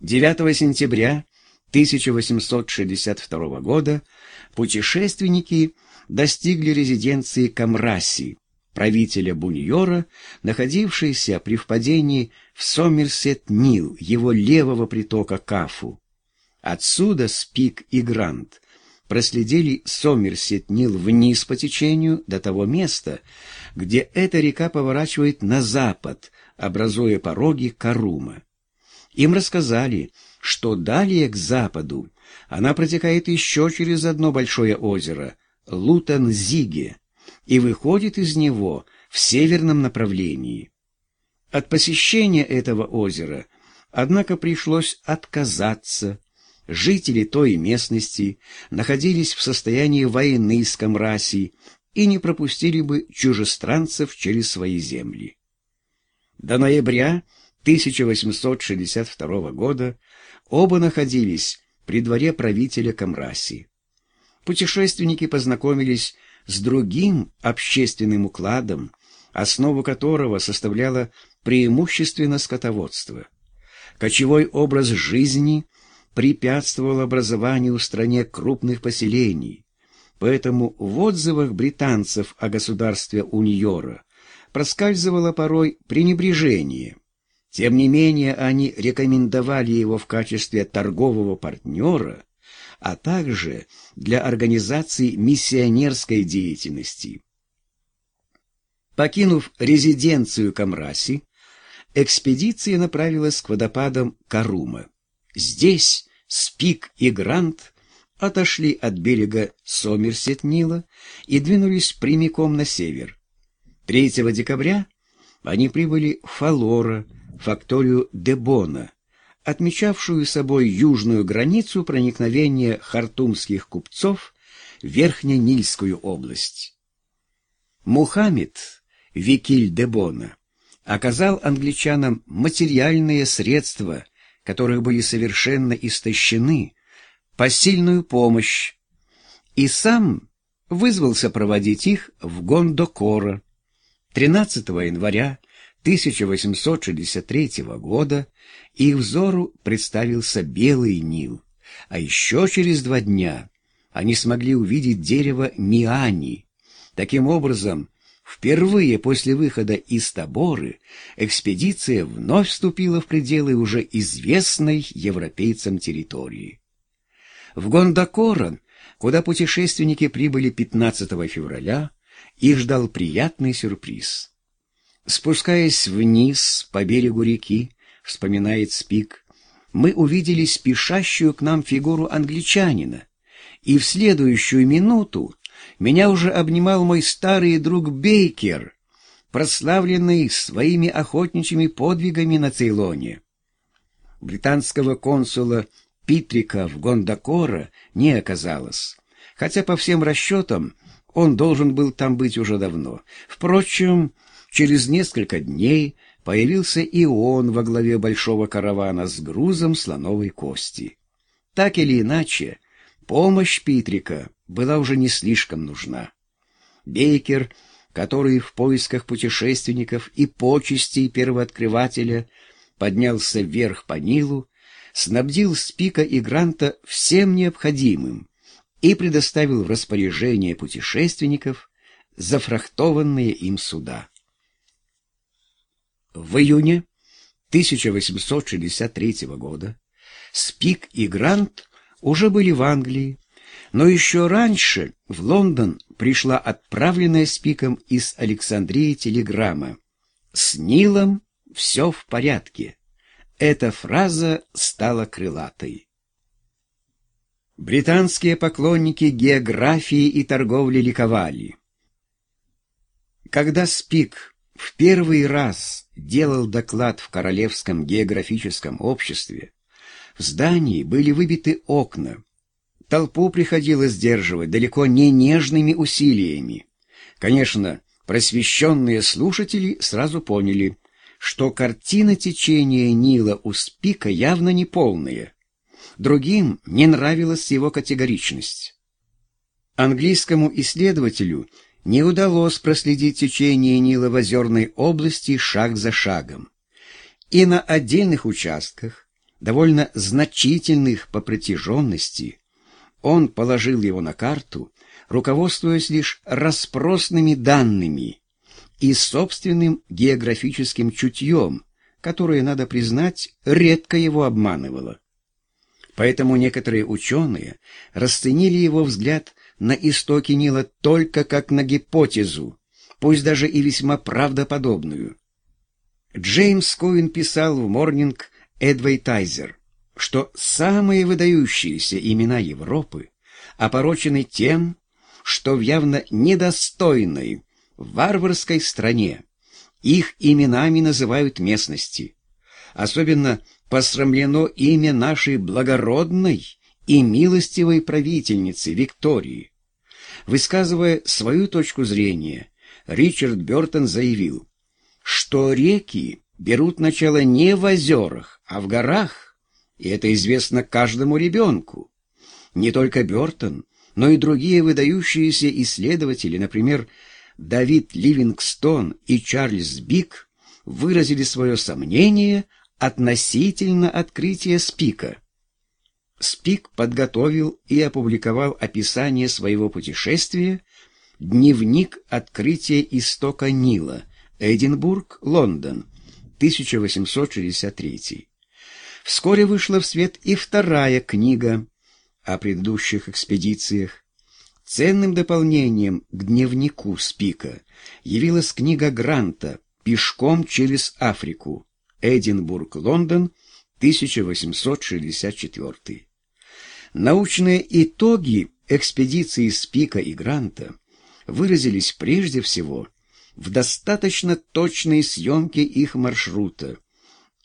9 сентября 1862 года путешественники достигли резиденции Камраси, правителя Буньора, находившейся при впадении в Сомерсет-Нил, его левого притока Кафу. Отсюда Спик и Грант проследили Сомерсет-Нил вниз по течению до того места, где эта река поворачивает на запад, образуя пороги Карума. Им рассказали, что далее к западу она протекает еще через одно большое озеро — Лутанзиге, и выходит из него в северном направлении. От посещения этого озера, однако, пришлось отказаться. Жители той местности находились в состоянии войны с Камраси и не пропустили бы чужестранцев через свои земли. До ноября 1862 года оба находились при дворе правителя Камраси. Путешественники познакомились с другим общественным укладом, основу которого составляло преимущественно скотоводство. Кочевой образ жизни препятствовал образованию в стране крупных поселений, поэтому в отзывах британцев о государстве Уньора проскальзывало порой пренебрежение. Тем не менее, они рекомендовали его в качестве торгового партнера, а также для организации миссионерской деятельности. Покинув резиденцию Камраси, экспедиция направилась к водопадам Карума. Здесь Спик и Грант отошли от берега Сомерсет-Нила и двинулись прямиком на север. 3 декабря они прибыли в Фалора, факторию Дебона, отмечавшую собой южную границу проникновения хартумских купцов в Верхненильскую область. Мухаммед, Викиль Дебона, оказал англичанам материальные средства, которых были совершенно истощены, посильную помощь, и сам вызвался проводить их в Гондокора. 13 января 1863 года их взору представился Белый Нил, а еще через два дня они смогли увидеть дерево Миани. Таким образом, впервые после выхода из Таборы экспедиция вновь вступила в пределы уже известной европейцам территории. В Гондокорон, куда путешественники прибыли 15 февраля, их ждал приятный сюрприз. Спускаясь вниз по берегу реки, вспоминает Спик, мы увидели спешащую к нам фигуру англичанина, и в следующую минуту меня уже обнимал мой старый друг Бейкер, прославленный своими охотничьими подвигами на Цейлоне. Британского консула Питрика в Гондокора не оказалось, хотя по всем расчетам он должен был там быть уже давно. Впрочем, Через несколько дней появился и он во главе большого каравана с грузом слоновой кости. Так или иначе, помощь Питрика была уже не слишком нужна. Бейкер, который в поисках путешественников и почестей первооткрывателя поднялся вверх по Нилу, снабдил Спика и Гранта всем необходимым и предоставил в распоряжение путешественников зафрахтованные им суда. В июне 1863 года Спик и Грант уже были в Англии, но еще раньше в Лондон пришла отправленная Спиком из Александрии телеграмма «С Нилом все в порядке». Эта фраза стала крылатой. Британские поклонники географии и торговли ликовали. Когда Спик в первый раз делал доклад в Королевском географическом обществе, в здании были выбиты окна. Толпу приходилось сдерживать далеко не нежными усилиями. Конечно, просвещенные слушатели сразу поняли, что картина течения Нила у Спика явно не полная. Другим не нравилась его категоричность. Английскому исследователю – не удалось проследить течение Нила в озерной области шаг за шагом. И на отдельных участках довольно значительных по протяженности, он положил его на карту, руководствуясь лишь распросными данными и собственным географическим чутьем, которое, надо признать, редко его обманывало. Поэтому некоторые ученые расценили его взгляд на истоки Нила только как на гипотезу, пусть даже и весьма правдоподобную. Джеймс Коин писал в «Морнинг Эдвейтайзер», что самые выдающиеся имена Европы опорочены тем, что в явно недостойной варварской стране их именами называют местности. Особенно посрамлено имя нашей благородной и милостивой правительницы Виктории. Высказывая свою точку зрения, Ричард Бертон заявил, что реки берут начало не в озерах, а в горах, и это известно каждому ребенку. Не только Бертон, но и другие выдающиеся исследователи, например, Давид Ливингстон и Чарльз Бик, выразили свое сомнение относительно открытия Спика. Спик подготовил и опубликовал описание своего путешествия «Дневник открытия истока Нила», Эдинбург, Лондон, 1863. Вскоре вышла в свет и вторая книга о предыдущих экспедициях. Ценным дополнением к дневнику Спика явилась книга Гранта «Пешком через Африку», Эдинбург, Лондон, 1864. Научные итоги экспедиции Спика и Гранта выразились прежде всего в достаточно точной съемке их маршрута,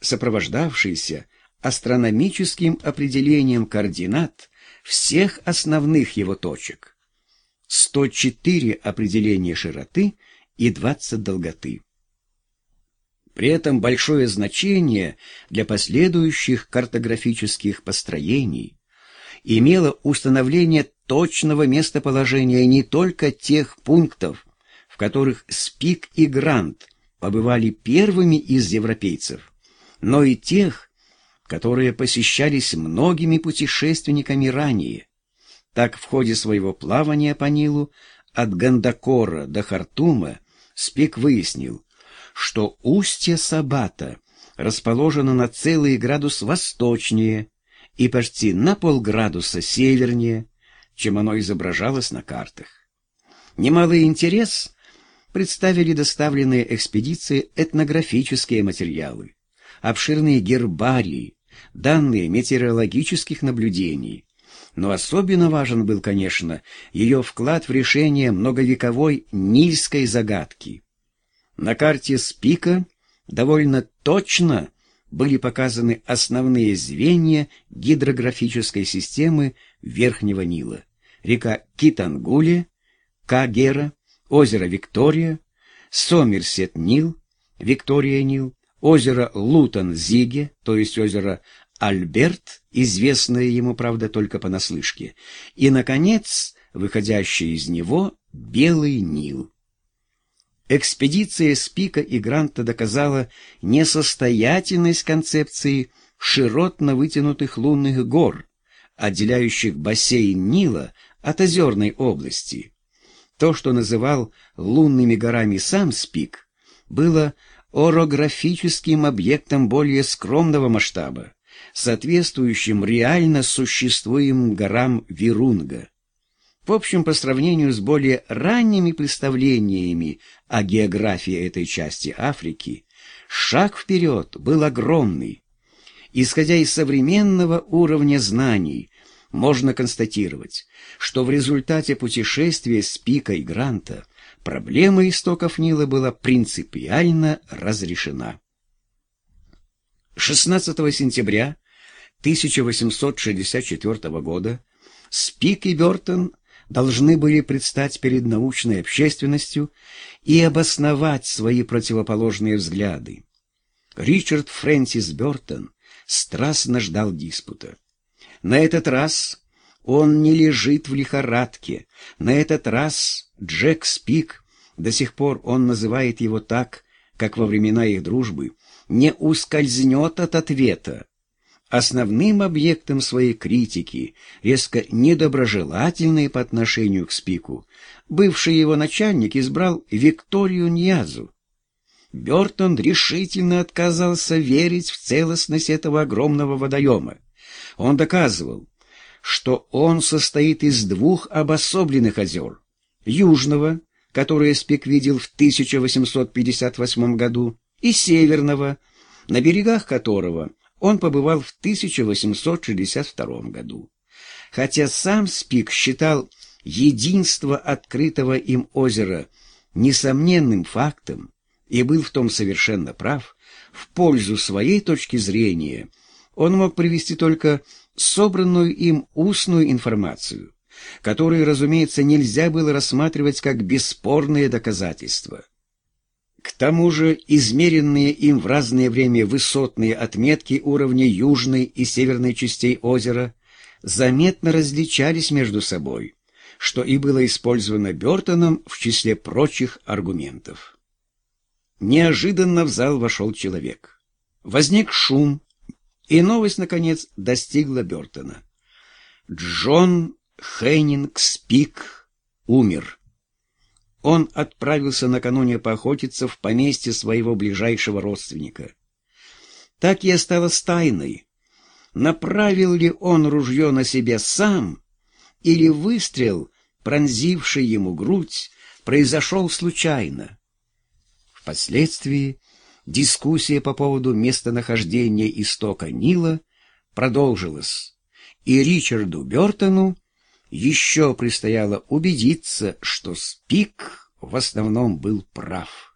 сопровождавшейся астрономическим определением координат всех основных его точек. 104 определения широты и 20 долготы. При этом большое значение для последующих картографических построений имело установление точного местоположения не только тех пунктов, в которых Спик и Грант побывали первыми из европейцев, но и тех, которые посещались многими путешественниками ранее. Так в ходе своего плавания по Нилу от Гандакора до Хартума Спик выяснил, что устье Сабата расположено на целый градус восточнее и почти на полградуса севернее, чем оно изображалось на картах. Немалый интерес представили доставленные экспедиции этнографические материалы, обширные гербарии, данные метеорологических наблюдений. Но особенно важен был, конечно, ее вклад в решение многовековой нильской загадки. На карте Спика довольно точно были показаны основные звенья гидрографической системы Верхнего Нила. Река Китангуле, Кагера, озеро Виктория, Сомерсет-Нил, Виктория-Нил, озеро Лутон-Зиге, то есть озеро Альберт, известное ему, правда, только понаслышке, и, наконец, выходящий из него Белый Нил. Экспедиция Спика и Гранта доказала несостоятельность концепции широтно вытянутых лунных гор, отделяющих бассейн Нила от озерной области. То, что называл лунными горами сам Спик, было орографическим объектом более скромного масштаба, соответствующим реально существуемым горам Вирунга. В общем, по сравнению с более ранними представлениями о географии этой части Африки, шаг вперед был огромный. Исходя из современного уровня знаний, можно констатировать, что в результате путешествия с Пикой Гранта проблема истоков Нила была принципиально разрешена. 16 сентября 1864 года Спик и Бертон должны были предстать перед научной общественностью и обосновать свои противоположные взгляды. Ричард Фрэнсис Бертон страстно ждал диспута. На этот раз он не лежит в лихорадке, на этот раз Джек Спик, до сих пор он называет его так, как во времена их дружбы, не ускользнет от ответа. Основным объектом своей критики, резко недоброжелательной по отношению к Спику, бывший его начальник избрал Викторию Ньязу. Бертон решительно отказался верить в целостность этого огромного водоема. Он доказывал, что он состоит из двух обособленных озер. Южного, которое Спик видел в 1858 году, и Северного, на берегах которого он побывал в 1862 году. Хотя сам Спик считал единство открытого им озера несомненным фактом и был в том совершенно прав, в пользу своей точки зрения он мог привести только собранную им устную информацию, которую, разумеется, нельзя было рассматривать как бесспорные доказательства. К тому же измеренные им в разное время высотные отметки уровня южной и северной частей озера заметно различались между собой, что и было использовано Бертоном в числе прочих аргументов. Неожиданно в зал вошел человек. Возник шум, и новость, наконец, достигла Бертона. Джон Хеннинг Спик умер. Он отправился накануне поохотиться в поместье своего ближайшего родственника. Так и осталось тайной. Направил ли он ружье на себя сам, или выстрел, пронзивший ему грудь, произошел случайно? Впоследствии дискуссия по поводу местонахождения истока Нила продолжилась, и Ричарду Бертону еще предстояло убедиться, что Спик в основном был прав.